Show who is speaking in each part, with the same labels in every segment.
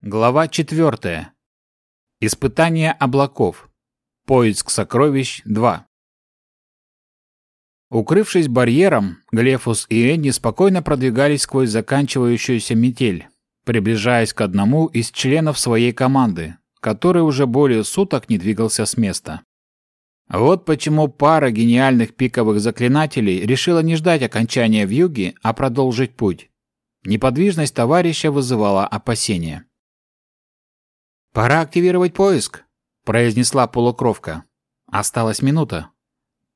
Speaker 1: Глава 4. Испытание облаков. Поиск сокровищ 2. Укрывшись барьером, Глефус и Энни спокойно продвигались сквозь заканчивающуюся метель, приближаясь к одному из членов своей команды, который уже более суток не двигался с места. Вот почему пара гениальных пиковых заклинателей решила не ждать окончания вьюги, а продолжить путь. Неподвижность товарища вызывала опасения. «Пора активировать поиск», — произнесла полукровка. «Осталась минута».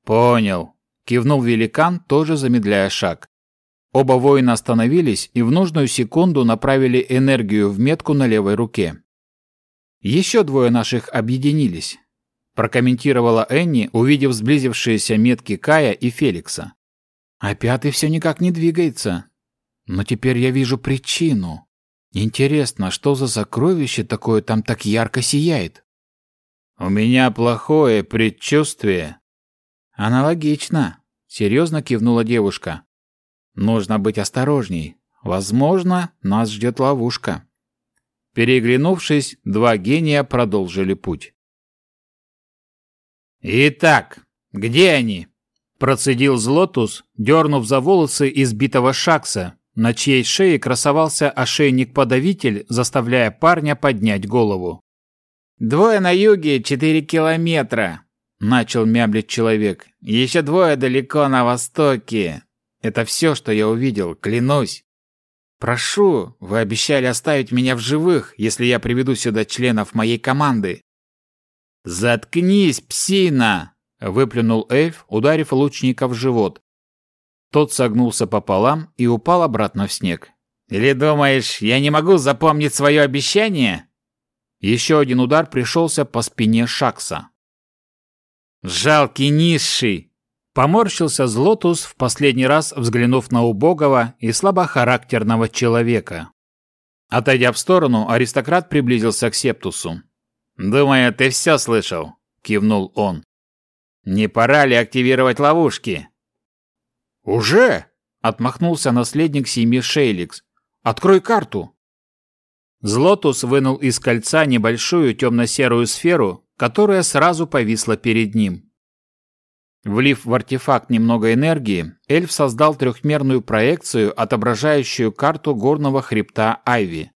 Speaker 1: «Понял», — кивнул великан, тоже замедляя шаг. Оба воина остановились и в нужную секунду направили энергию в метку на левой руке. Еще двое наших объединились прокомментировала Энни, увидев сблизившиеся метки Кая и Феликса. А пятый все никак не двигается. Но теперь я вижу причину. Интересно, что за сокровище такое там так ярко сияет? У меня плохое предчувствие. Аналогично, серьезно кивнула девушка. Нужно быть осторожней. Возможно, нас ждет ловушка. Переглянувшись, два гения продолжили путь. «Итак, где они?» Процедил Злотус, дернув за волосы избитого Шакса, на чьей шее красовался ошейник-подавитель, заставляя парня поднять голову. «Двое на юге, четыре километра», — начал мямлить человек. «Еще двое далеко на востоке. Это все, что я увидел, клянусь. Прошу, вы обещали оставить меня в живых, если я приведу сюда членов моей команды. «Заткнись, псина!» — выплюнул эльф, ударив лучника в живот. Тот согнулся пополам и упал обратно в снег. «Или думаешь, я не могу запомнить свое обещание?» Еще один удар пришелся по спине Шакса. «Жалкий низший!» Поморщился Злотус, в последний раз взглянув на убогого и слабохарактерного человека. Отойдя в сторону, аристократ приблизился к Септусу. «Думаю, ты все слышал», — кивнул он. «Не пора ли активировать ловушки?»
Speaker 2: «Уже?» — отмахнулся наследник семьи Шейликс. «Открой карту».
Speaker 1: Злотус вынул из кольца небольшую темно-серую сферу, которая сразу повисла перед ним. Влив в артефакт немного энергии, эльф создал трехмерную проекцию, отображающую карту горного хребта Айви.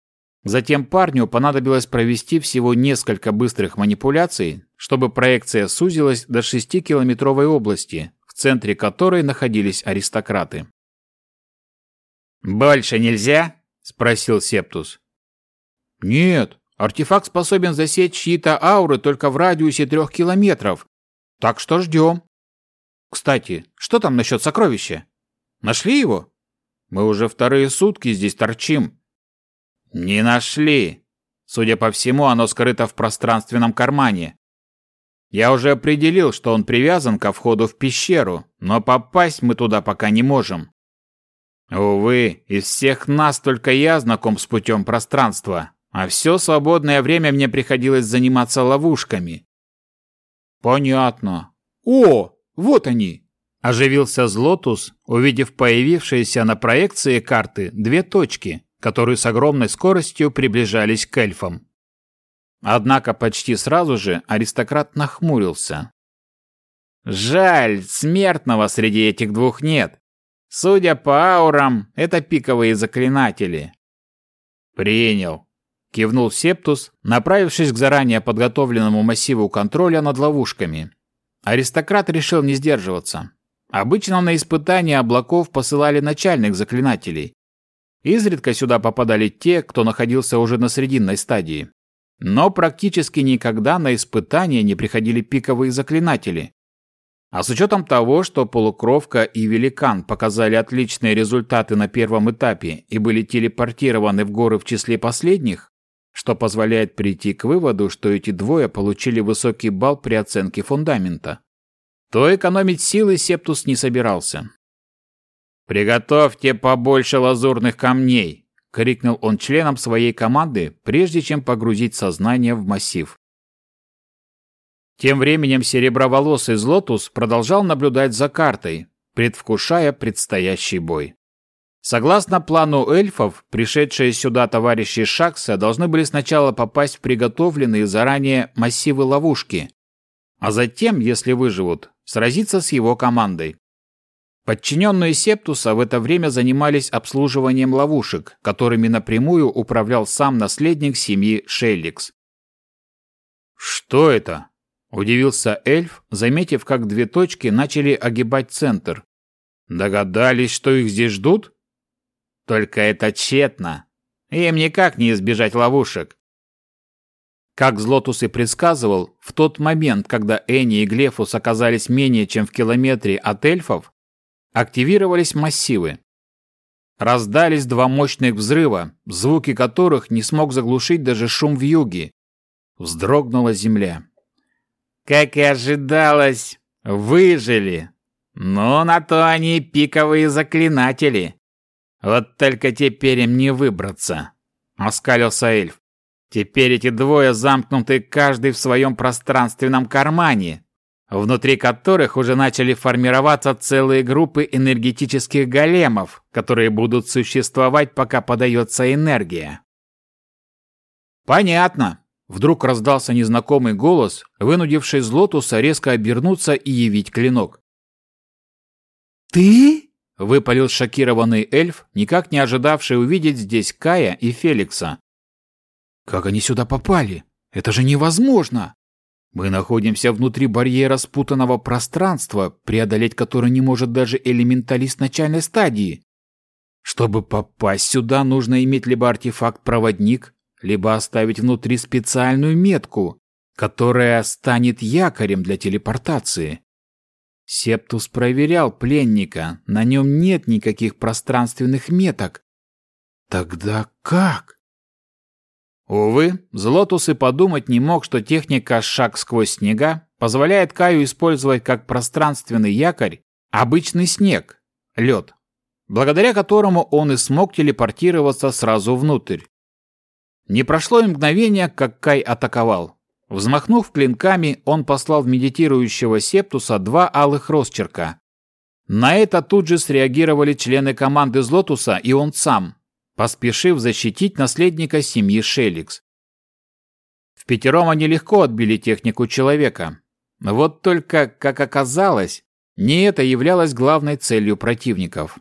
Speaker 1: Затем парню понадобилось провести всего несколько быстрых манипуляций, чтобы проекция сузилась до 6-километровой области, в центре которой находились аристократы. «Больше нельзя?» – спросил Септус.
Speaker 2: «Нет, артефакт способен засечь чьи-то ауры только в радиусе трех километров, так что ждем. Кстати, что там насчет сокровища? Нашли его? Мы уже вторые сутки здесь торчим,
Speaker 1: «Не нашли. Судя по всему, оно скрыто в пространственном кармане. Я уже определил, что он привязан ко входу в пещеру, но попасть мы туда пока не можем. Увы, из всех нас только я знаком с путем пространства, а все свободное время мне приходилось заниматься ловушками».
Speaker 2: «Понятно. О, вот они!»
Speaker 1: Оживился Злотус, увидев появившиеся на проекции карты две точки, которые с огромной скоростью приближались к эльфам. Однако почти сразу же аристократ нахмурился. «Жаль, смертного среди этих двух нет. Судя по аурам, это пиковые заклинатели». «Принял», — кивнул Септус, направившись к заранее подготовленному массиву контроля над ловушками. Аристократ решил не сдерживаться. Обычно на испытания облаков посылали начальных заклинателей, Изредка сюда попадали те, кто находился уже на срединной стадии. Но практически никогда на испытания не приходили пиковые заклинатели. А с учетом того, что полукровка и великан показали отличные результаты на первом этапе и были телепортированы в горы в числе последних, что позволяет прийти к выводу, что эти двое получили высокий балл при оценке фундамента, то экономить силы Септус не собирался. «Приготовьте побольше лазурных камней!» — крикнул он членам своей команды, прежде чем погрузить сознание в массив. Тем временем сереброволосый Злотус продолжал наблюдать за картой, предвкушая предстоящий бой. Согласно плану эльфов, пришедшие сюда товарищи Шакса должны были сначала попасть в приготовленные заранее массивы ловушки, а затем, если выживут, сразиться с его командой. Подчиненные Септуса в это время занимались обслуживанием ловушек, которыми напрямую управлял сам наследник семьи Шелликс.
Speaker 2: «Что это?» – удивился эльф, заметив, как две точки начали огибать центр. «Догадались, что их здесь ждут?» Только это тщетно. Им никак не избежать ловушек.
Speaker 1: Как Злотус и предсказывал, в тот момент, когда Энни и Глефус оказались менее чем в километре от эльфов, активировались массивы. Раздались два мощных взрыва, звуки которых не смог заглушить даже шум в юге. Вздрогнула земля.
Speaker 2: Как и ожидалось, выжили. Но на то они пиковые заклинатели. Вот только теперь им не выбраться, оскалился эльф. Теперь эти двое замкнуты каждый в своем пространственном кармане, внутри которых уже начали формироваться целые группы энергетических големов, которые будут существовать, пока подается энергия.
Speaker 1: Понятно. Вдруг раздался незнакомый голос, вынудивший Злотуса резко обернуться и явить клинок.
Speaker 3: «Ты?»
Speaker 1: Выпалил шокированный эльф, никак не ожидавший увидеть здесь Кая и Феликса.
Speaker 3: «Как они сюда попали? Это же невозможно!» Мы находимся внутри барьера спутанного пространства, преодолеть который не может даже элементалист начальной стадии. Чтобы попасть сюда, нужно иметь либо артефакт-проводник, либо оставить внутри специальную метку, которая станет якорем для телепортации. Септус проверял пленника, на нем нет никаких пространственных меток. Тогда как?
Speaker 1: Увы, Злотус и подумать не мог, что техника «шаг сквозь снега» позволяет Каю использовать как пространственный якорь обычный снег, лед, благодаря которому он и смог телепортироваться сразу внутрь. Не прошло и мгновение, как Кай атаковал. Взмахнув клинками, он послал в медитирующего Септуса два алых росчерка. На это тут же среагировали члены команды Злотуса и он сам, поспешив защитить наследника семьи Шеликс. В пятером они легко отбили технику человека. Вот только, как оказалось, не это являлось главной целью противников.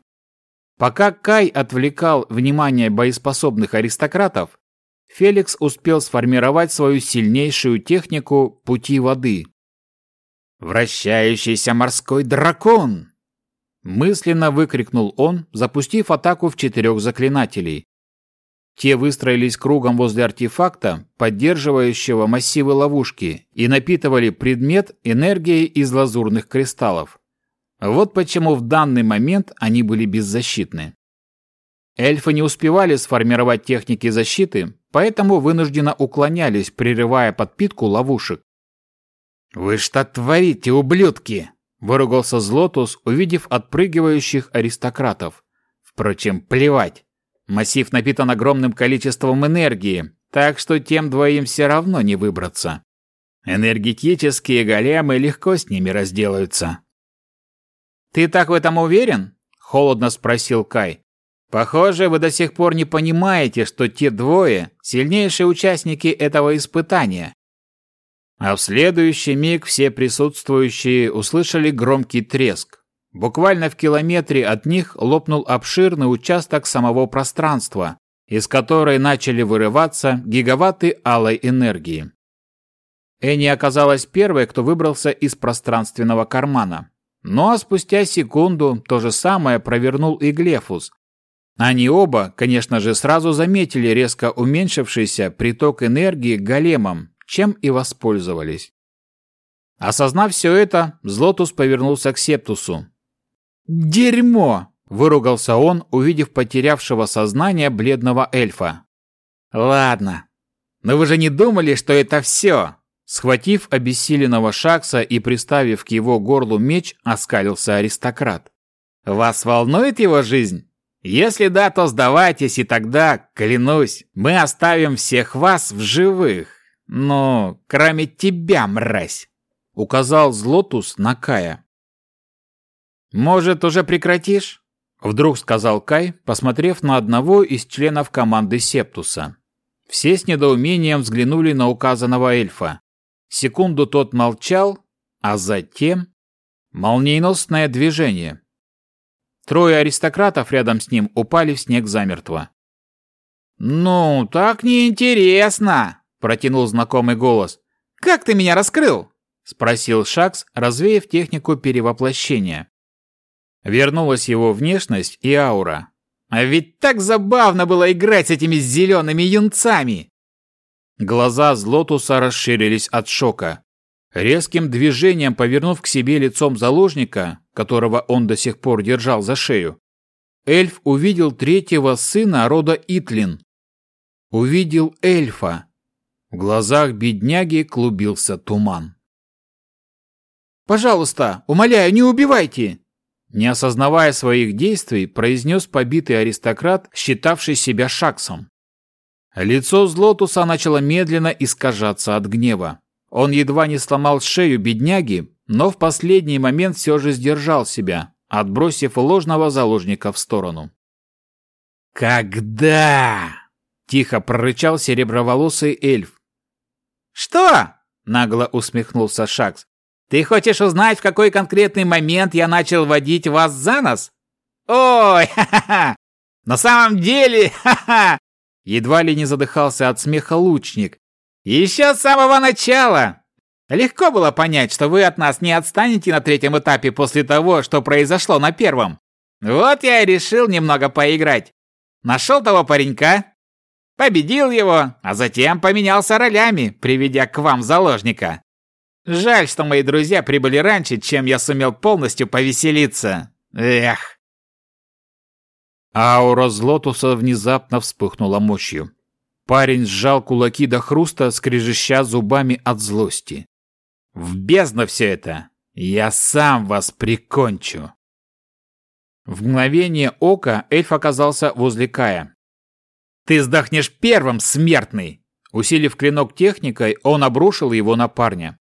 Speaker 1: Пока Кай отвлекал внимание боеспособных аристократов, Феликс успел сформировать свою сильнейшую технику пути воды. «Вращающийся морской дракон!» Мысленно выкрикнул он, запустив атаку в четырех заклинателей. Те выстроились кругом возле артефакта, поддерживающего массивы ловушки, и напитывали предмет энергией из лазурных кристаллов. Вот почему в данный момент они были беззащитны. Эльфы не успевали сформировать техники защиты, поэтому вынужденно уклонялись, прерывая подпитку ловушек.
Speaker 2: «Вы что творите, ублюдки?»
Speaker 1: – выругался Злотус, увидев отпрыгивающих аристократов. Впрочем, плевать. Массив напитан огромным количеством энергии, так что тем двоим все равно не выбраться. Энергетические големы легко с ними разделаются.
Speaker 2: «Ты так в этом уверен?» – холодно спросил Кай. Похоже, вы до сих пор не понимаете, что те двое – сильнейшие участники этого испытания.
Speaker 1: А в следующий миг все присутствующие услышали громкий треск. Буквально в километре от них лопнул обширный участок самого пространства, из которой начали вырываться гигаватты алой энергии. Энни оказалась первой, кто выбрался из пространственного кармана. Ну а спустя секунду то же самое провернул и Глефус, они оба, конечно же, сразу заметили резко уменьшившийся приток энергии к големам, чем и воспользовались. Осознав все это, Злотус повернулся к Септусу. «Дерьмо!» – выругался он, увидев потерявшего сознание бледного эльфа.
Speaker 2: «Ладно, но вы же не думали, что это все?»
Speaker 1: Схватив обессиленного Шакса и приставив к его горлу меч, оскалился аристократ.
Speaker 2: «Вас волнует его жизнь?» Если да, то сдавайтесь, и тогда, клянусь, мы оставим всех вас в живых. Ну, кроме тебя, мразь!» Указал Злотус на Кая. «Может, уже прекратишь?»
Speaker 1: Вдруг сказал Кай, посмотрев на одного из членов команды Септуса. Все с недоумением взглянули на указанного эльфа. Секунду тот молчал, а затем... Молниеносное движение. Трое аристократов рядом с ним упали в снег замертво.
Speaker 2: «Ну, так неинтересно!» – протянул знакомый голос. «Как ты меня раскрыл?» – спросил Шакс, развеяв технику перевоплощения.
Speaker 1: Вернулась его внешность и аура.
Speaker 2: «А ведь так забавно было играть с этими зелеными юнцами!»
Speaker 1: Глаза Злотуса расширились от шока. Резким движением повернув к себе лицом заложника, которого он до сих пор держал за шею, эльф увидел третьего сына рода Итлин. Увидел эльфа. В глазах бедняги клубился туман.
Speaker 2: «Пожалуйста, умоляю, не убивайте!»
Speaker 1: Не осознавая своих действий, произнес побитый аристократ, считавший себя шаксом. Лицо Злотуса начало медленно искажаться от гнева. Он едва не сломал шею бедняги, но в последний момент все же сдержал себя, отбросив ложного заложника в сторону.
Speaker 2: «Когда?» – тихо прорычал сереброволосый эльф. «Что?» – нагло усмехнулся Шакс. Ты хочешь узнать, в какой конкретный момент я начал водить вас за нос? Ой, ха-ха-ха! На самом деле, ха-ха! Едва ли не задыхался от смеха лучник. Еще с самого начала! Легко было понять, что вы от нас не отстанете на третьем этапе после того, что произошло на первом. Вот я и решил немного поиграть. Нашел того паренька, победил его, а затем поменялся ролями, приведя к вам заложника. Жаль, что мои друзья прибыли раньше, чем я сумел полностью повеселиться. Эх.
Speaker 1: Аура Злотуса внезапно вспыхнула мощью. Парень сжал кулаки до хруста, скрежеща зубами от злости. «В бездну все это! Я сам вас прикончу!» В мгновение ока эльф оказался возле Кая.
Speaker 2: «Ты сдохнешь первым, смертный!»
Speaker 1: Усилив клинок техникой, он обрушил его на парня.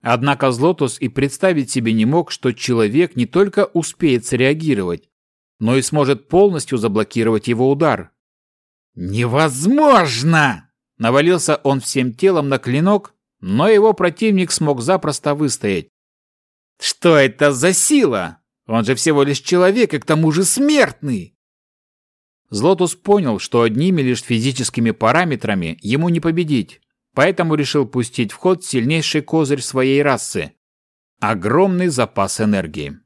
Speaker 1: Однако Злотус и представить себе не мог, что человек не только успеет среагировать, но и сможет полностью заблокировать его удар.
Speaker 2: «Невозможно!»
Speaker 1: Навалился он всем телом на клинок, но его противник смог запросто выстоять.
Speaker 2: «Что это за сила? Он же всего лишь человек и к тому же смертный!»
Speaker 1: Злотус понял, что одними лишь физическими параметрами ему не победить поэтому решил пустить в ход сильнейший козырь своей расы – огромный запас энергии.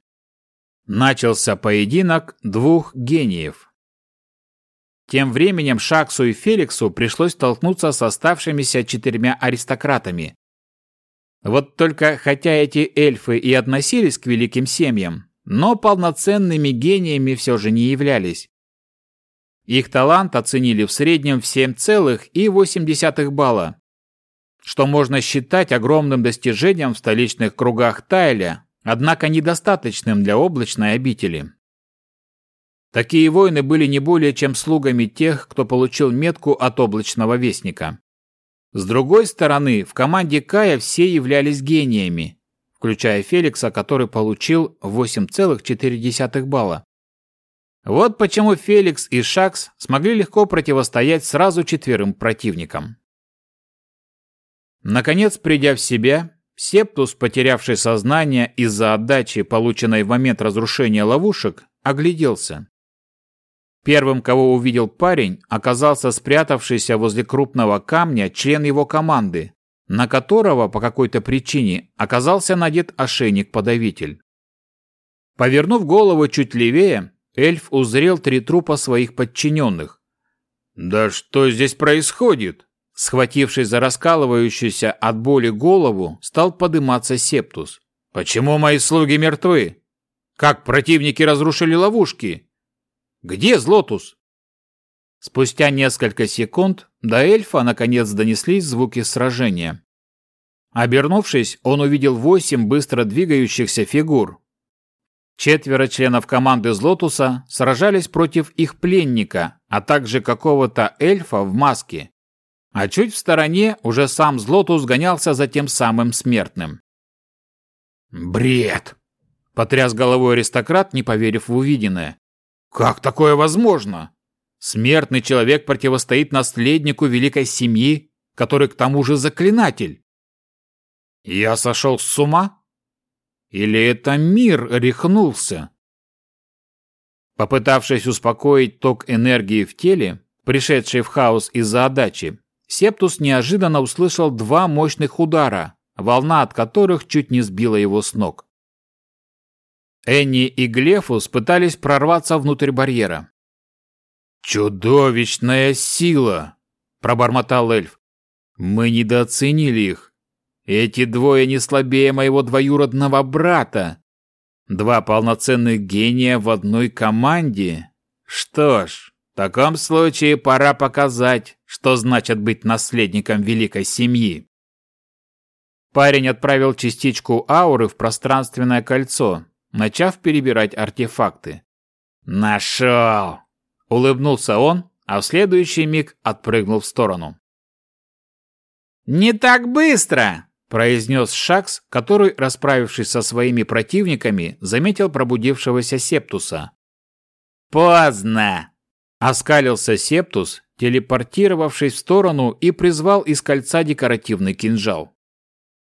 Speaker 1: Начался поединок двух гениев. Тем временем Шаксу и Феликсу пришлось столкнуться с оставшимися четырьмя аристократами. Вот только хотя эти эльфы и относились к великим семьям, но полноценными гениями все же не являлись. Их талант оценили в среднем в 7,8 балла, что можно считать огромным достижением в столичных кругах Тайля, однако недостаточным для облачной обители. Такие воины были не более чем слугами тех, кто получил метку от облачного вестника. С другой стороны, в команде Кая все являлись гениями, включая Феликса, который получил 8,4 балла. Вот почему Феликс и Шакс смогли легко противостоять сразу четверым противникам. Наконец, придя в себя, Септус, потерявший сознание из-за отдачи, полученной в момент разрушения ловушек, огляделся. Первым, кого увидел парень, оказался спрятавшийся возле крупного камня член его команды, на которого по какой-то причине оказался надет ошейник-подавитель. Повернув голову чуть левее, эльф узрел три трупа своих подчиненных. «Да что здесь происходит?» Схватившись за раскалывающуюся от боли голову, стал подниматься Септус. «Почему мои слуги мертвы? Как противники разрушили ловушки? Где Злотус?» Спустя несколько секунд до эльфа наконец донеслись звуки сражения. Обернувшись, он увидел восемь быстро двигающихся фигур. Четверо членов команды Злотуса сражались против их пленника, а также какого-то эльфа в маске. А чуть в стороне уже сам Злотус гонялся за тем самым смертным.
Speaker 2: «Бред!»
Speaker 1: – потряс головой аристократ, не поверив в увиденное.
Speaker 2: Как такое возможно? Смертный человек противостоит наследнику великой семьи, который к тому же заклинатель. Я сошел с ума? Или это мир рехнулся? Попытавшись успокоить ток энергии в теле, пришедший в хаос из-за отдачи, Септус неожиданно услышал два мощных удара, волна от которых чуть не сбила его с ног. Энни и Глефус пытались прорваться внутрь барьера. «Чудовищная сила!» – пробормотал эльф. «Мы недооценили их. Эти двое не слабее моего двоюродного брата. Два полноценных гения в одной команде. Что ж, в таком случае пора показать, что значит быть наследником великой семьи». Парень отправил частичку ауры в пространственное кольцо, начав перебирать артефакты. «Нашел!» – улыбнулся он, а в следующий миг отпрыгнул в сторону. «Не так быстро!» – произнес Шакс, который, расправившись со своими противниками, заметил пробудившегося Септуса. «Поздно!» – оскалился Септус, телепортировавшись в сторону и призвал из кольца декоративный кинжал.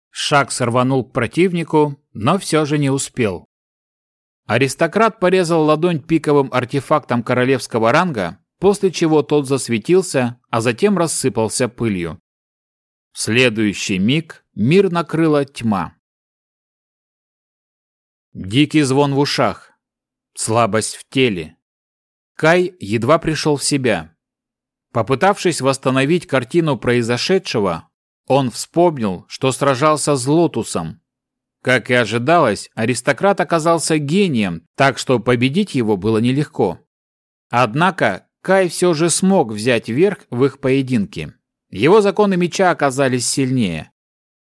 Speaker 2: Шакс рванул к противнику, но все же не успел. Аристократ порезал ладонь пиковым артефактом королевского ранга, после чего тот засветился, а затем рассыпался пылью. В следующий миг мир накрыла тьма. Дикий звон в ушах, слабость в теле. Кай едва пришел в себя. Попытавшись восстановить картину произошедшего, он вспомнил, что сражался с Лотусом, как и ожидалось, аристократ оказался гением, так что победить его было нелегко. Однако Кай все же смог взять верх в их поединке. Его законы меча оказались сильнее.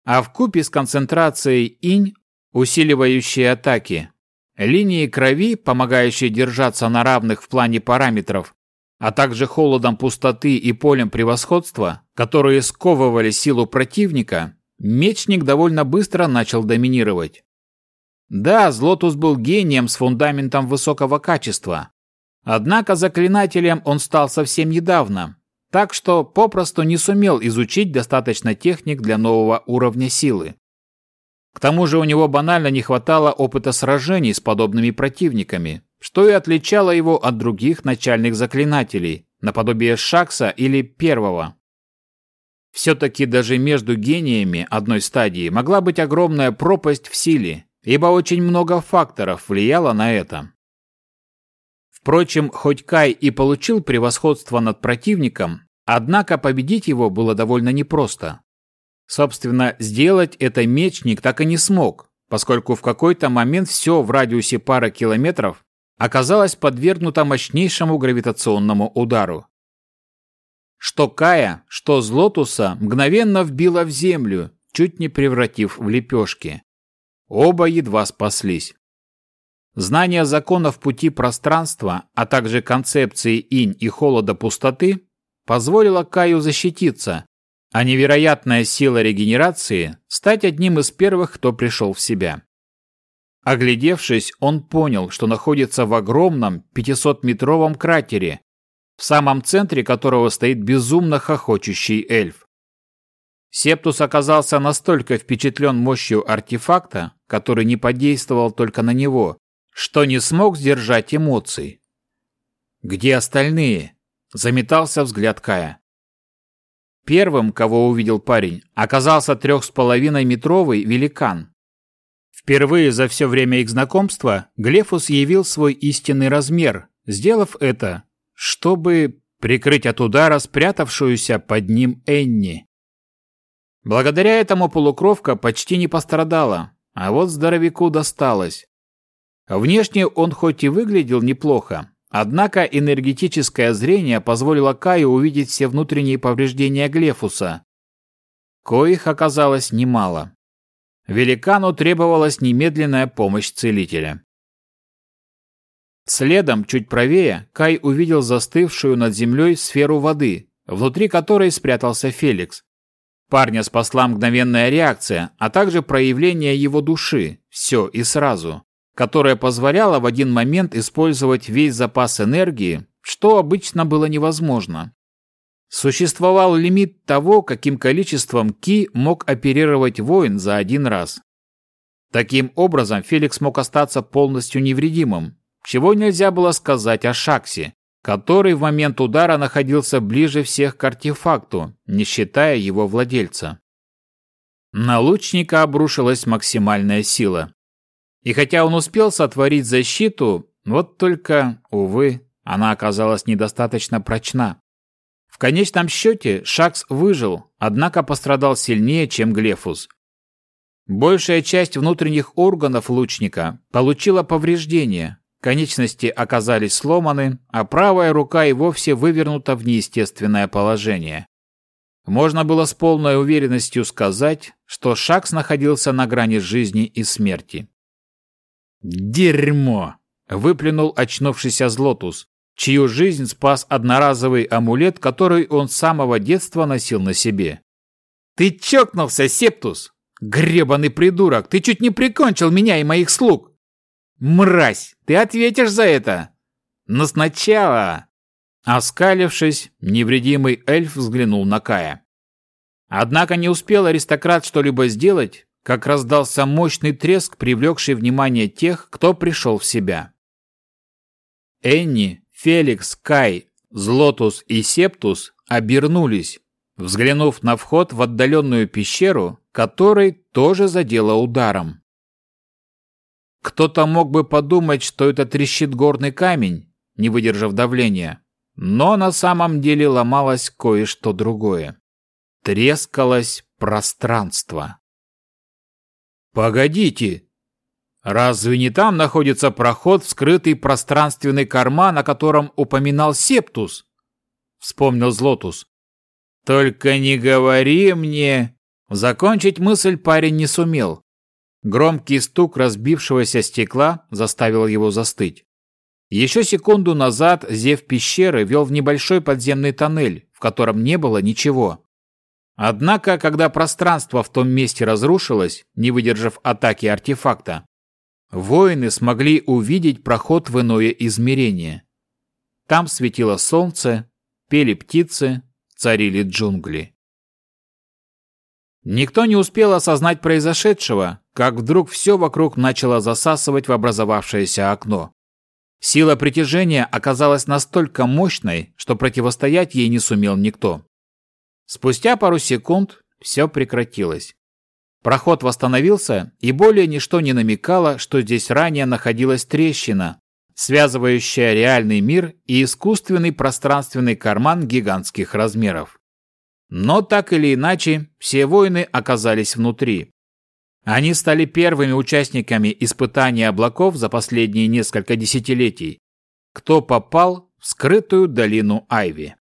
Speaker 2: А в купе с концентрацией инь, усиливающей атаки, линии крови, помогающие держаться на равных в плане параметров, а также холодом пустоты и полем превосходства, которые сковывали силу противника, мечник довольно быстро начал доминировать. Да, Злотус был гением с фундаментом высокого качества. Однако заклинателем он стал совсем недавно, так что попросту не сумел изучить достаточно техник для нового уровня силы. К тому же у него банально не хватало опыта сражений с подобными противниками, что и отличало его от других начальных заклинателей, наподобие Шакса или Первого. Все-таки даже между гениями одной стадии могла быть огромная пропасть в силе, ибо очень много факторов влияло на это. Впрочем, хоть Кай и получил превосходство над противником, однако победить его было довольно непросто. Собственно, сделать это мечник так и не смог, поскольку в какой-то момент все в радиусе пары километров оказалось подвергнуто мощнейшему гравитационному удару. Что Кая, что Злотуса мгновенно вбило в землю, чуть не превратив в лепешки. Оба едва спаслись. Знание законов пути пространства, а также концепции инь и холода пустоты позволило Каю защититься, а невероятная сила регенерации стать одним из первых, кто пришел в себя. Оглядевшись, он понял, что находится в огромном 500-метровом кратере, в самом центре которого стоит безумно хохочущий эльф. Септус оказался настолько впечатлен мощью артефакта, который не подействовал только на него, что не смог сдержать эмоций. «Где остальные?» – заметался взгляд Кая. Первым, кого увидел парень, оказался трех с половиной метровый великан. Впервые за все время их знакомства Глефус явил свой истинный размер, сделав это чтобы прикрыть от удара спрятавшуюся под ним Энни. Благодаря этому полукровка почти не пострадала, а вот здоровяку досталось. Внешне он хоть и выглядел неплохо, однако энергетическое зрение позволило Каю увидеть все внутренние повреждения Глефуса, коих оказалось немало. Великану требовалась немедленная помощь целителя. Следом, чуть правее, Кай увидел застывшую над землей сферу воды, внутри которой спрятался Феликс. Парня спасла мгновенная реакция, а также проявление его души, все и сразу,
Speaker 1: которая позволяла в один момент использовать весь запас энергии, что обычно было невозможно. Существовал лимит того, каким количеством ки мог оперировать воин за один раз. Таким образом, Феликс мог остаться полностью невредимым, чего нельзя было сказать о Шаксе, который в момент удара находился ближе всех к артефакту, не считая его владельца. На лучника обрушилась максимальная сила. И хотя он успел сотворить защиту, вот только, увы, она оказалась недостаточно прочна. В конечном счете Шакс выжил, однако пострадал сильнее, чем Глефус. Большая часть внутренних органов лучника получила повреждения, конечности оказались сломаны, а правая рука и вовсе вывернута в неестественное положение. Можно было с полной уверенностью сказать, что Шакс находился на грани жизни и смерти. «Дерьмо!» – выплюнул очнувшийся Злотус, чью жизнь спас одноразовый амулет, который он с самого детства носил на себе. «Ты чокнулся, Септус! Гребаный придурок! Ты чуть не прикончил меня и моих слуг! Мразь! Ты ответишь за это! Но сначала...» Оскалившись, невредимый эльф взглянул на Кая. Однако не успел аристократ что-либо сделать, как раздался мощный треск, привлекший внимание тех, кто пришел в себя. Энни, Феликс, Кай, Злотус и Септус обернулись, взглянув на вход в отдаленную пещеру, который тоже задело ударом. Кто-то мог бы подумать, что это трещит горный камень, не выдержав давления, но на самом деле ломалось кое-что другое. Трескалось пространство. «Погодите! Разве не там находится проход в скрытый пространственный карман, о котором упоминал Септус?» Вспомнил Злотус. «Только не говори мне...» Закончить мысль парень не сумел. Громкий стук разбившегося стекла заставил его застыть. Еще секунду назад зев пещеры вел в небольшой подземный тоннель, в котором не было ничего. Однако, когда пространство в том месте разрушилось, не выдержав атаки артефакта, воины смогли увидеть проход в иное измерение. Там светило солнце, пели птицы, царили джунгли. Никто не успел осознать произошедшего, как вдруг все вокруг начало засасывать в образовавшееся окно. Сила притяжения оказалась настолько мощной, что противостоять ей не сумел никто. Спустя пару секунд все прекратилось. Проход восстановился, и более ничто не намекало, что здесь ранее находилась трещина, связывающая реальный мир и искусственный пространственный карман гигантских размеров. Но так или иначе, все воины оказались внутри, они стали первыми участниками испытания облаков за последние несколько десятилетий, кто попал в скрытую долину Айви.